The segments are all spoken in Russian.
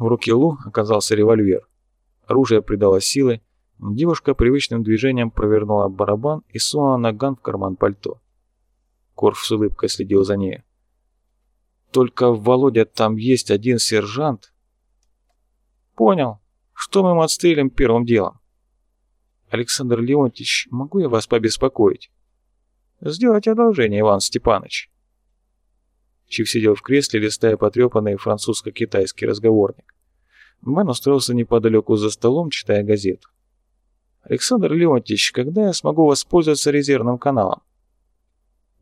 В руке Лу оказался револьвер. Оружие придало силы, девушка привычным движением провернула барабан и сунула наган в карман пальто. Корф с улыбкой следил за ней. «Только, Володя, там есть один сержант». «Понял. Что мы ему отстрелим первым делом?» «Александр Леонтьевич, могу я вас побеспокоить?» «Сделайте одолжение, Иван Степанович». Чиф сидел в кресле, листая потрепанный французско-китайский разговорник. Бен устроился неподалеку за столом, читая газету. «Александр Леонтьевич, когда я смогу воспользоваться резервным каналом?»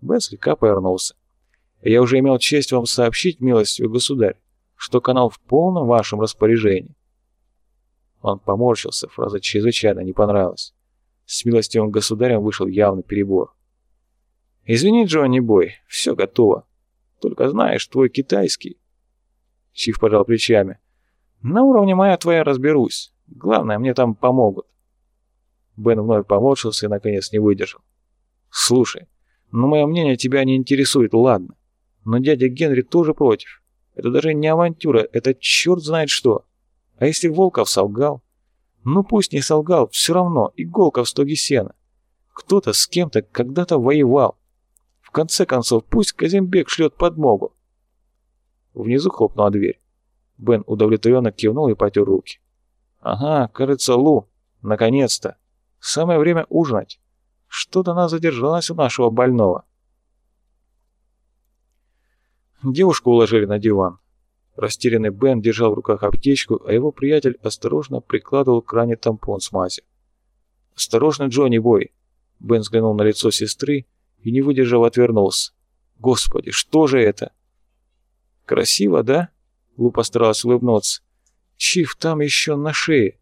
Бен слегка повернулся. «Я уже имел честь вам сообщить, милостью государь, что канал в полном вашем распоряжении». Он поморщился, фраза чрезвычайно не понравилась. С милостивым государем вышел явный перебор. «Извини, Джонни Бой, все готово. Только знаешь, твой китайский...» Чиф пожал плечами. «На уровне моя твоя разберусь. Главное, мне там помогут». Бен вновь поморщился и, наконец, не выдержал. «Слушай, ну мое мнение тебя не интересует, ладно. Но дядя Генри тоже против. Это даже не авантюра, это черт знает что. А если Волков солгал? Ну пусть не солгал, все равно, иголка в стоге сена. Кто-то с кем-то когда-то воевал. В конце концов, пусть Казимбек шлет подмогу. Внизу хлопнула дверь. Бен удовлетворенно кивнул и потер руки. «Ага, кажется, Лу. Наконец-то. Самое время ужинать. Что-то она задержалась у нашего больного». Девушку уложили на диван. Растерянный Бен держал в руках аптечку, а его приятель осторожно прикладывал к ране тампон с мазью. «Осторожно, Джонни Бой!» Бен взглянул на лицо сестры и, не выдержав, отвернулся. «Господи, что же это?» «Красиво, да?» Лу постаралась улыбнуться. «Чиф, там еще на шее.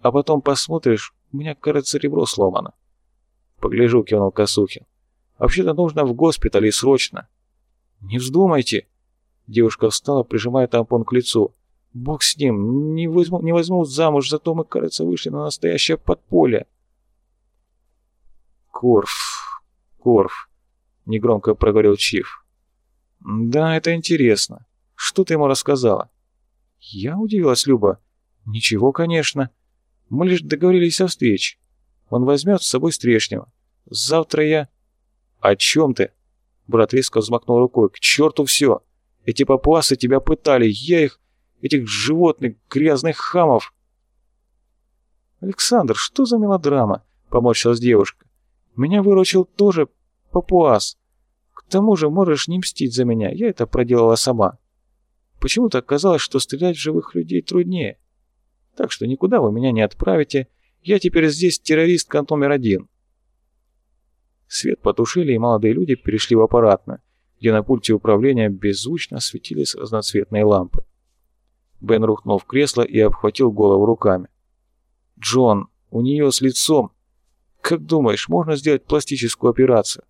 А потом посмотришь, у меня, кажется, ребро сломано». «Погляжу», — кивнул Косухин. «Вообще-то нужно в госпиталь и срочно». «Не вздумайте!» Девушка встала, прижимая тампон к лицу. «Бог с ним! Не, возьму, не возьмут замуж, зато мы, кажется, вышли на настоящее подполье!» «Корф, Корф!» — негромко проговорил Чиф. «Да, это интересно. Что ты ему рассказала?» «Я удивилась, Люба. Ничего, конечно. Мы лишь договорились о встрече. Он возьмет с собой Стрешнего. Завтра я...» «О чем ты?» Брат резко взмахнул рукой. «К черту все! Эти папуасы тебя пытали, я их, этих животных, грязных хамов!» «Александр, что за мелодрама?» — поморщилась девушка. «Меня выручил тоже папуас. К тому же можешь не мстить за меня, я это проделала сама. Почему-то оказалось, что стрелять в живых людей труднее. Так что никуда вы меня не отправите, я теперь здесь террористка номер один». Свет потушили, и молодые люди перешли в аппаратную, где на пульте управления беззвучно светились разноцветные лампы. Бен рухнул в кресло и обхватил голову руками. «Джон, у нее с лицом. Как думаешь, можно сделать пластическую операцию?»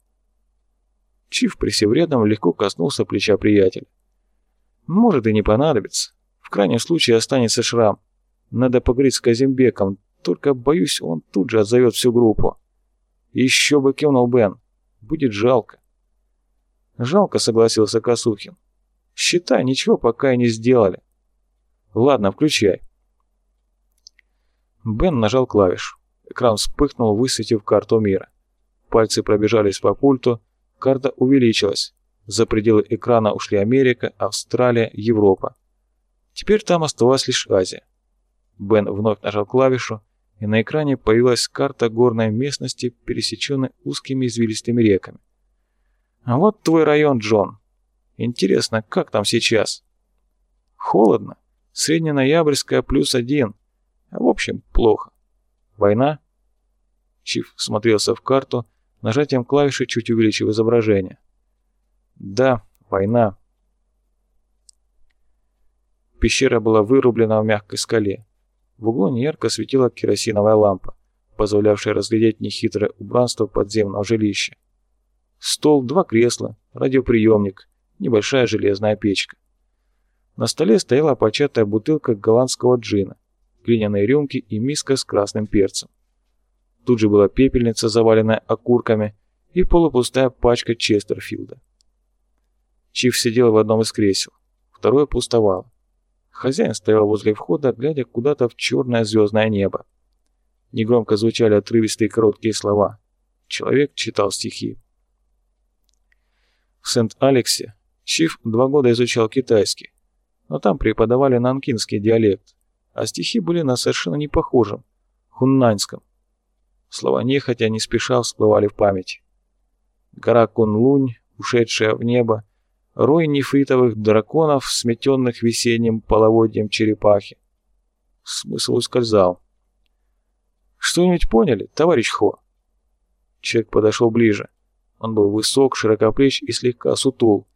Чиф, присев рядом, легко коснулся плеча приятеля. «Может и не понадобится. В крайнем случае останется шрам. Надо поговорить с Казимбеком, только, боюсь, он тут же отзовет всю группу». «Еще бы», — кивнул Бен. «Будет жалко». «Жалко», — согласился Косухин. «Считай, ничего пока и не сделали». «Ладно, включай». Бен нажал клавишу. Экран вспыхнул, высветив карту мира. Пальцы пробежались по пульту, карта увеличилась. За пределы экрана ушли Америка, Австралия, Европа. Теперь там оставалась лишь Азия. Бен вновь нажал клавишу, и на экране появилась карта горной местности, пересеченной узкими извилистыми реками. «А вот твой район, Джон. Интересно, как там сейчас?» «Холодно. Средненоябрьская плюс один. В общем, плохо. Война?» Чиф смотрелся в карту, нажатием клавиши чуть увеличив изображение. «Да, война». Пещера была вырублена в мягкой скале. В углу неярко светила керосиновая лампа, позволявшая разглядеть нехитрое убранство подземного жилища. Стол, два кресла, радиоприемник, небольшая железная печка. На столе стояла початая бутылка голландского джина, глиняные рюмки и миска с красным перцем. Тут же была пепельница, заваленная окурками, и полупустая пачка Честерфилда. Чиф сидел в одном из кресел, второе пустовало. Хозяин стоял возле входа, глядя куда-то в черное звездное небо. Негромко звучали отрывистые короткие слова. Человек читал стихи. В Сент-Алексе Чиф два года изучал китайский, но там преподавали нанкинский диалект, а стихи были на совершенно не похожем, хуннаньском. Слова нехотя не спеша всплывали в память. Гора Кунлунь, ушедшая в небо, рой нефритовых драконов, сметенных весенним половодьем черепахи. Смысл ускользал. «Что-нибудь поняли, товарищ Хо?» Человек подошел ближе. Он был высок, широкоплеч и слегка сутул.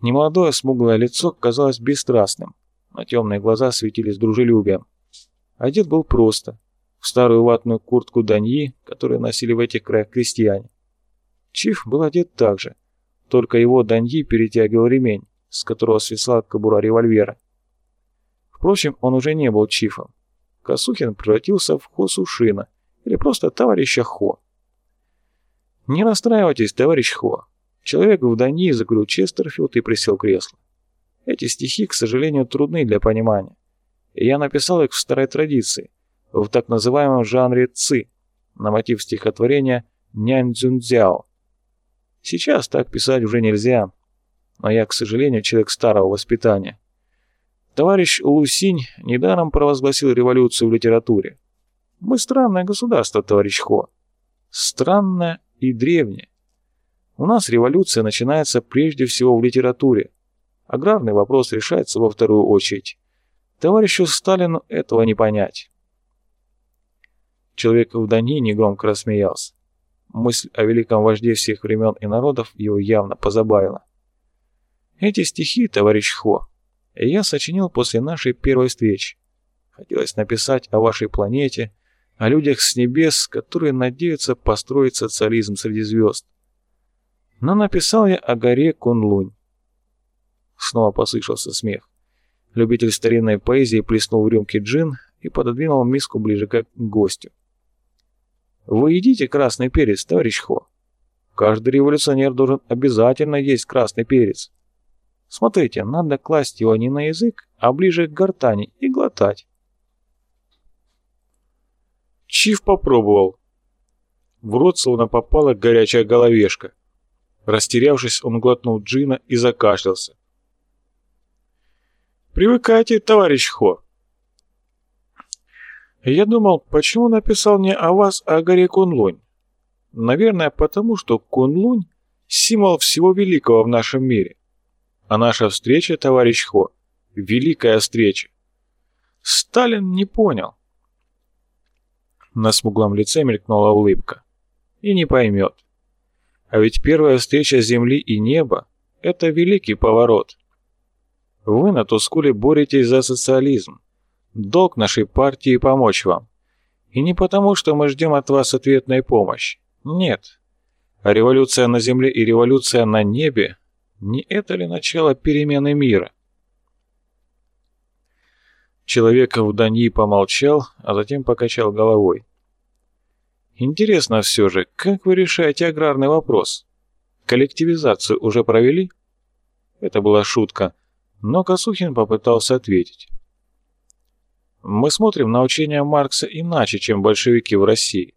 Немолодое смуглое лицо казалось бесстрастным, но темные глаза светились дружелюбием. Одет был просто, в старую ватную куртку даньи, которую носили в этих краях крестьяне. Чиф был одет так же, только его даньи перетягивал ремень, с которого свисала кобура револьвера. Впрочем, он уже не был Чифом. Косухин превратился в Хо Сушина, или просто товарища Хо. «Не расстраивайтесь, товарищ Хо. Человек в Дании закурил Честерфилд и присел в кресло. Эти стихи, к сожалению, трудны для понимания. Я написал их в старой традиции, в так называемом жанре ци, на мотив стихотворения «Нянь Цзюнцзяо». Сейчас так писать уже нельзя, но я, к сожалению, человек старого воспитания. Товарищ Лусинь недаром провозгласил революцию в литературе. Мы странное государство, товарищ Хо. Странное и древнее. У нас революция начинается прежде всего в литературе. Аграрный вопрос решается во вторую очередь. Товарищу Сталину этого не понять. Человек в Дании негромко рассмеялся. Мысль о великом вожде всех времен и народов его явно позабавила. Эти стихи, товарищ Хо, я сочинил после нашей первой встречи. Хотелось написать о вашей планете, о людях с небес, которые надеются построить социализм среди звезд. Но написал я о горе Кунлунь. Снова послышался смех. Любитель старинной поэзии плеснул в рюмке джин и пододвинул миску ближе к гостю. «Вы едите красный перец, товарищ Хо? Каждый революционер должен обязательно есть красный перец. Смотрите, надо класть его не на язык, а ближе к гортани и глотать. Чиф попробовал. В рот словно попала горячая головешка. Растерявшись, он глотнул джина и закашлялся. «Привыкайте, товарищ Хо!» «Я думал, почему написал не о вас, а о горе Кунлунь? Наверное, потому что Кунлунь — символ всего великого в нашем мире. А наша встреча, товарищ Хо, великая встреча. Сталин не понял. На смуглом лице мелькнула улыбка. И не поймет. А ведь первая встреча Земли и неба – это великий поворот. Вы на Тускуле боретесь за социализм. Долг нашей партии помочь вам. И не потому, что мы ждем от вас ответной помощи. Нет. А революция на Земле и революция на небе – не это ли начало перемены мира? Человек в Дании помолчал, а затем покачал головой. Интересно все же, как вы решаете аграрный вопрос? Коллективизацию уже провели? Это была шутка, но Косухин попытался ответить. Мы смотрим на учения Маркса иначе, чем большевики в России.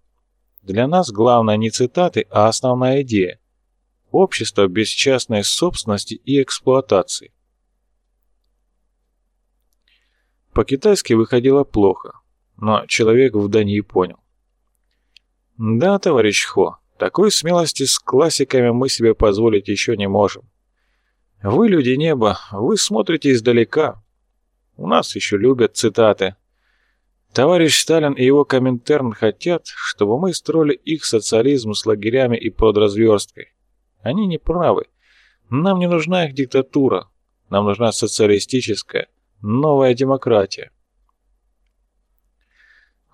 Для нас главное не цитаты, а основная идея. Общество без частной собственности и эксплуатации. По-китайски выходило плохо, но человек в Дании понял. Да, товарищ Хо, такой смелости с классиками мы себе позволить еще не можем. Вы люди неба, вы смотрите издалека. У нас еще любят цитаты. Товарищ Сталин и его Коминтерн хотят, чтобы мы строили их социализм с лагерями и подразверсткой. Они не правы. Нам не нужна их диктатура. Нам нужна социалистическая, новая демократия.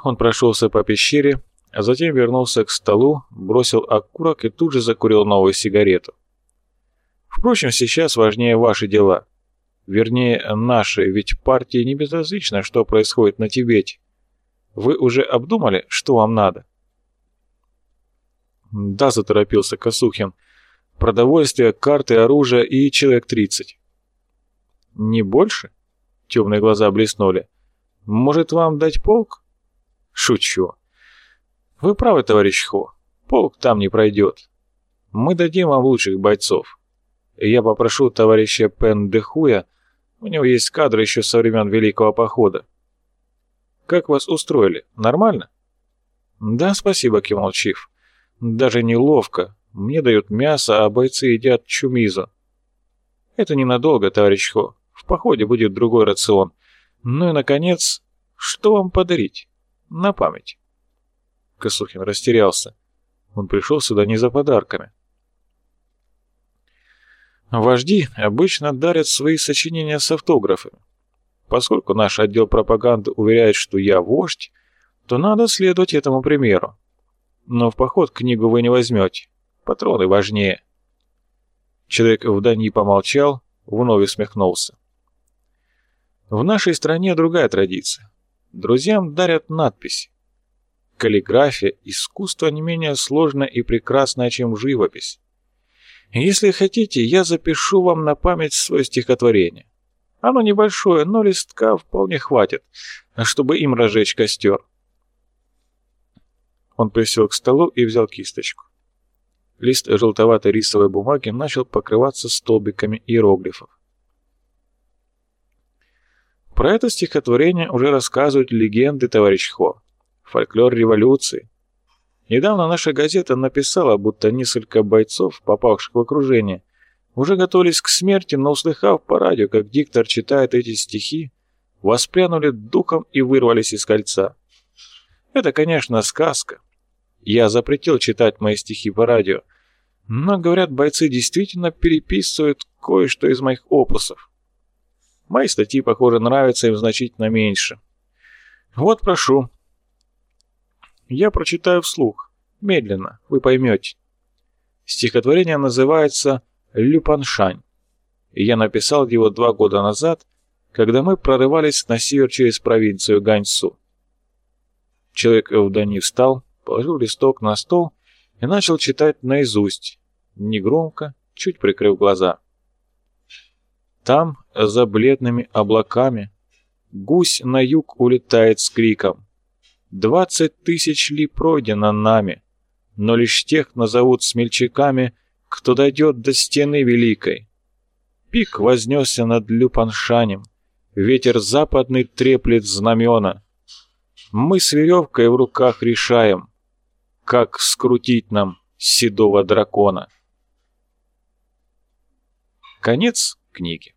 Он прошелся по пещере, а затем вернулся к столу, бросил окурок и тут же закурил новую сигарету. Впрочем, сейчас важнее ваши дела. Вернее, наши, ведь партии не безразлично, что происходит на Тибете. Вы уже обдумали, что вам надо? Да, заторопился Косухин. Продовольствие, карты, оружие и человек 30. Не больше? Темные глаза блеснули. «Может, вам дать полк?» «Шучу. Вы правы, товарищ Хо. Полк там не пройдет. Мы дадим вам лучших бойцов. Я попрошу товарища Пен Дехуя, у него есть кадры еще со времен Великого Похода. Как вас устроили? Нормально? Да, спасибо, кивнул Чиф. Даже неловко. Мне дают мясо, а бойцы едят чумизу. Это ненадолго, товарищ Хо. В походе будет другой рацион. Ну и, наконец, что вам подарить? На память. Косухин растерялся. Он пришел сюда не за подарками. Вожди обычно дарят свои сочинения с автографами. Поскольку наш отдел пропаганды уверяет, что я вождь, то надо следовать этому примеру. Но в поход книгу вы не возьмете. Патроны важнее. Человек в Дании помолчал, вновь усмехнулся. В нашей стране другая традиция. Друзьям дарят надпись. Каллиграфия – искусство не менее сложное и прекрасное, чем живопись. Если хотите, я запишу вам на память свое стихотворение. Оно небольшое, но листка вполне хватит, чтобы им разжечь костер. Он присел к столу и взял кисточку. Лист желтоватой рисовой бумаги начал покрываться столбиками иероглифов. Про это стихотворение уже рассказывают легенды, товарищ Хо. Фольклор революции. Недавно наша газета написала, будто несколько бойцов, попавших в окружение, уже готовились к смерти, но услыхав по радио, как диктор читает эти стихи, воспрянули духом и вырвались из кольца. Это, конечно, сказка. Я запретил читать мои стихи по радио, но, говорят, бойцы действительно переписывают кое-что из моих опусов. Мои статьи, похоже, нравятся им значительно меньше. Вот, прошу, я прочитаю вслух. Медленно, вы поймете. Стихотворение называется «Люпаншань». Я написал его два года назад, когда мы прорывались на север через провинцию Ганьсу. Человек в Дани встал, положил листок на стол и начал читать наизусть, негромко, чуть прикрыв глаза. Там, за бледными облаками, гусь на юг улетает с криком. Двадцать тысяч ли пройдено нами, но лишь тех назовут смельчаками, кто дойдет до стены великой. Пик вознесся над Люпаншанем, ветер западный треплет знамена. Мы с веревкой в руках решаем, как скрутить нам седого дракона. Конец книги.